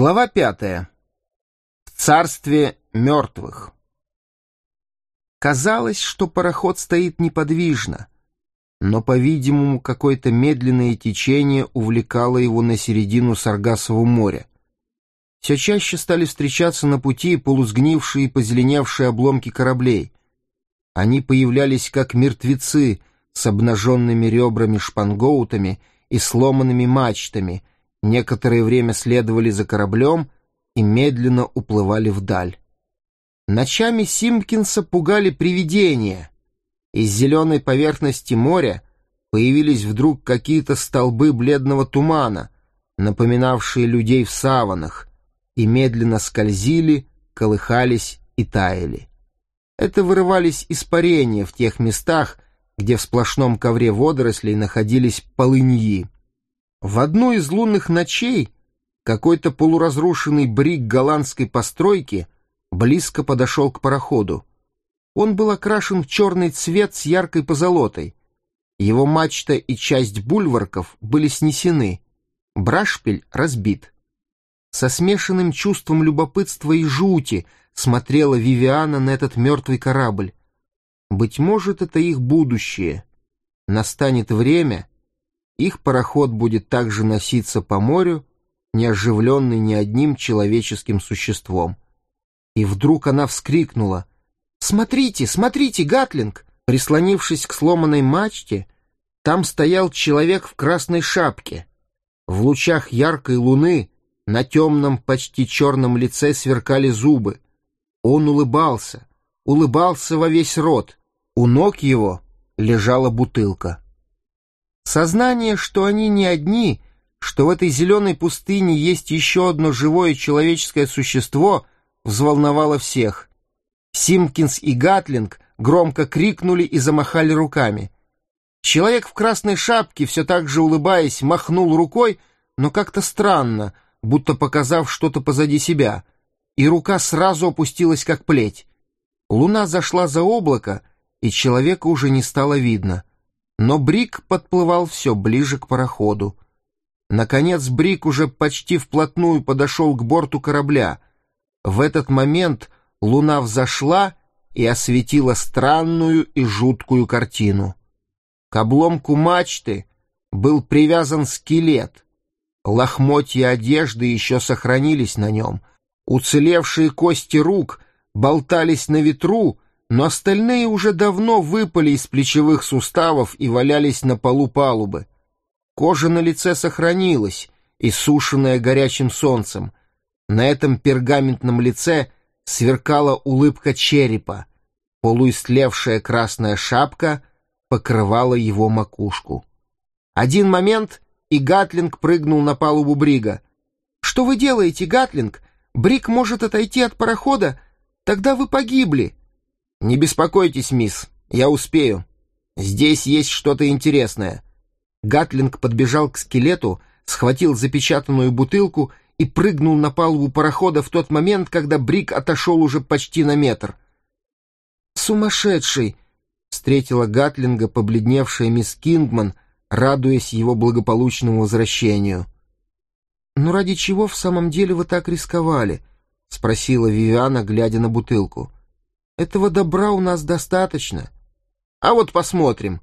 Глава пятая. В царстве мертвых. Казалось, что пароход стоит неподвижно, но, по-видимому, какое-то медленное течение увлекало его на середину Саргасового моря. Все чаще стали встречаться на пути полусгнившие и позеленевшие обломки кораблей. Они появлялись как мертвецы с обнаженными ребрами шпангоутами и сломанными мачтами — некоторое время следовали за кораблем и медленно уплывали вдаль. Ночами Симпкинса пугали привидения. Из зеленой поверхности моря появились вдруг какие-то столбы бледного тумана, напоминавшие людей в саванах, и медленно скользили, колыхались и таяли. Это вырывались испарения в тех местах, где в сплошном ковре водорослей находились полыньи. В одну из лунных ночей какой-то полуразрушенный брик голландской постройки близко подошел к пароходу. Он был окрашен в черный цвет с яркой позолотой. Его мачта и часть бульварков были снесены, брашпиль разбит. Со смешанным чувством любопытства и жути смотрела Вивиана на этот мертвый корабль. Быть может, это их будущее. Настанет время, их пароход будет также носиться по морю, не оживленный ни одним человеческим существом. И вдруг она вскрикнула. «Смотрите, смотрите, Гатлинг!» Прислонившись к сломанной мачте, там стоял человек в красной шапке. В лучах яркой луны на темном, почти черном лице сверкали зубы. Он улыбался, улыбался во весь рот. У ног его лежала бутылка. Сознание, что они не одни, что в этой зеленой пустыне есть еще одно живое человеческое существо, взволновало всех. Симпкинс и Гатлинг громко крикнули и замахали руками. Человек в красной шапке, все так же улыбаясь, махнул рукой, но как-то странно, будто показав что-то позади себя, и рука сразу опустилась, как плеть. Луна зашла за облако, и человека уже не стало видно — но Брик подплывал все ближе к пароходу. Наконец Брик уже почти вплотную подошел к борту корабля. В этот момент луна взошла и осветила странную и жуткую картину. К обломку мачты был привязан скелет. Лохмотья одежды еще сохранились на нем. Уцелевшие кости рук болтались на ветру, но остальные уже давно выпали из плечевых суставов и валялись на полу палубы. Кожа на лице сохранилась, иссушенная горячим солнцем. На этом пергаментном лице сверкала улыбка черепа. Полуистлевшая красная шапка покрывала его макушку. Один момент, и Гатлинг прыгнул на палубу Брига. «Что вы делаете, Гатлинг? Бриг может отойти от парохода? Тогда вы погибли!» «Не беспокойтесь, мисс, я успею. Здесь есть что-то интересное». Гатлинг подбежал к скелету, схватил запечатанную бутылку и прыгнул на палубу парохода в тот момент, когда Брик отошел уже почти на метр. «Сумасшедший!» — встретила Гатлинга побледневшая мисс Кингман, радуясь его благополучному возвращению. «Ну ради чего в самом деле вы так рисковали?» — спросила Вивиана, глядя на бутылку. — этого добра у нас достаточно. А вот посмотрим.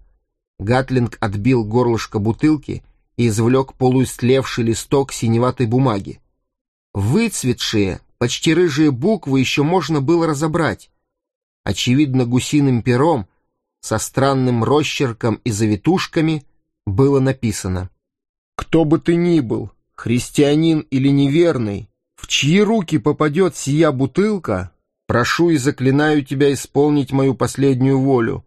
Гатлинг отбил горлышко бутылки и извлек полуистлевший листок синеватой бумаги. Выцветшие, почти рыжие буквы еще можно было разобрать. Очевидно, гусиным пером, со странным росчерком и завитушками, было написано. «Кто бы ты ни был, христианин или неверный, в чьи руки попадет сия бутылка, Прошу и заклинаю тебя исполнить мою последнюю волю.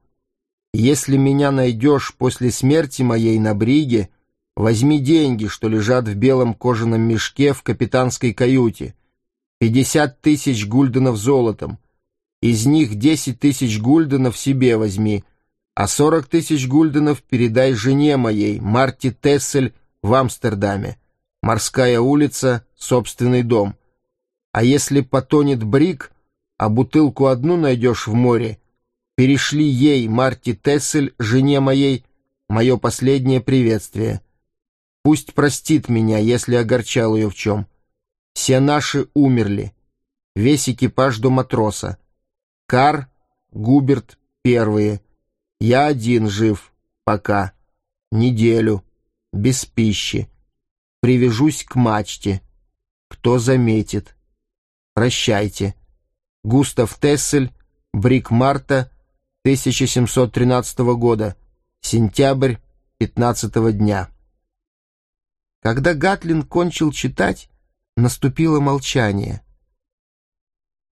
Если меня найдешь после смерти моей на бриге, возьми деньги, что лежат в белом кожаном мешке в капитанской каюте. Пятьдесят тысяч гульденов золотом. Из них десять тысяч гульденов себе возьми, а сорок тысяч гульденов передай жене моей, Марти Тессель, в Амстердаме. Морская улица, собственный дом. А если потонет бриг, а бутылку одну найдешь в море. Перешли ей, Марти Тессель, жене моей, мое последнее приветствие. Пусть простит меня, если огорчал ее в чем. Все наши умерли. Весь экипаж до матроса. Кар, Губерт первые. Я один жив. Пока. Неделю. Без пищи. Привяжусь к мачте. Кто заметит. Прощайте. Густав Тессель, Брик Марта, 1713 года. Сентябрь 15 дня. Когда Гатлин кончил читать, наступило молчание.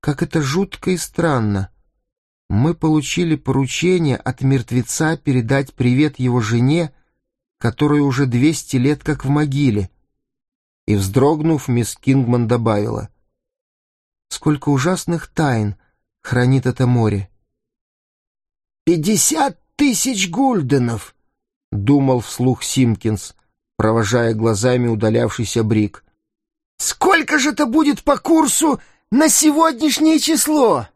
Как это жутко и странно. Мы получили поручение от мертвеца передать привет его жене, которая уже двести лет как в могиле. И, вздрогнув, мисс Кингман добавила. Сколько ужасных тайн хранит это море. «Пятьдесят тысяч гульденов!» — думал вслух Симкинс провожая глазами удалявшийся Брик. «Сколько же это будет по курсу на сегодняшнее число?»